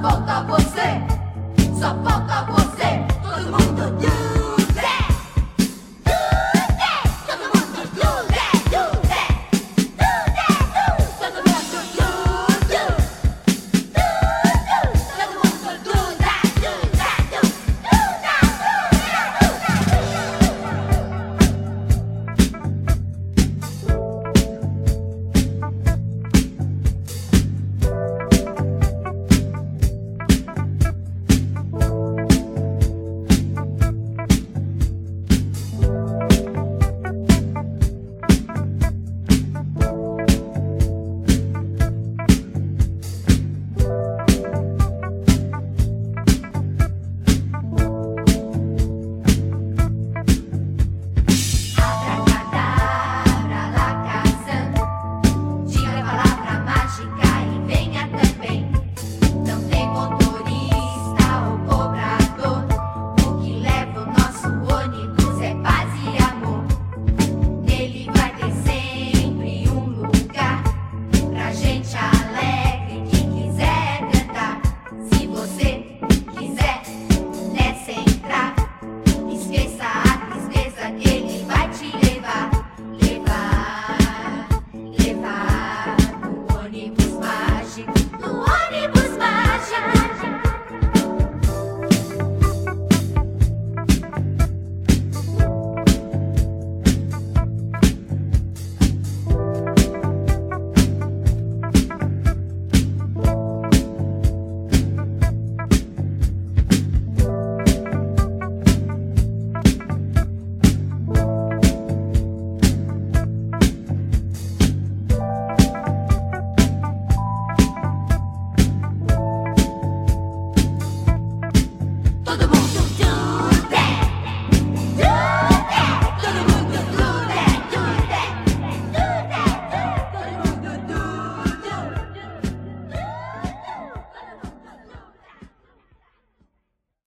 volta você!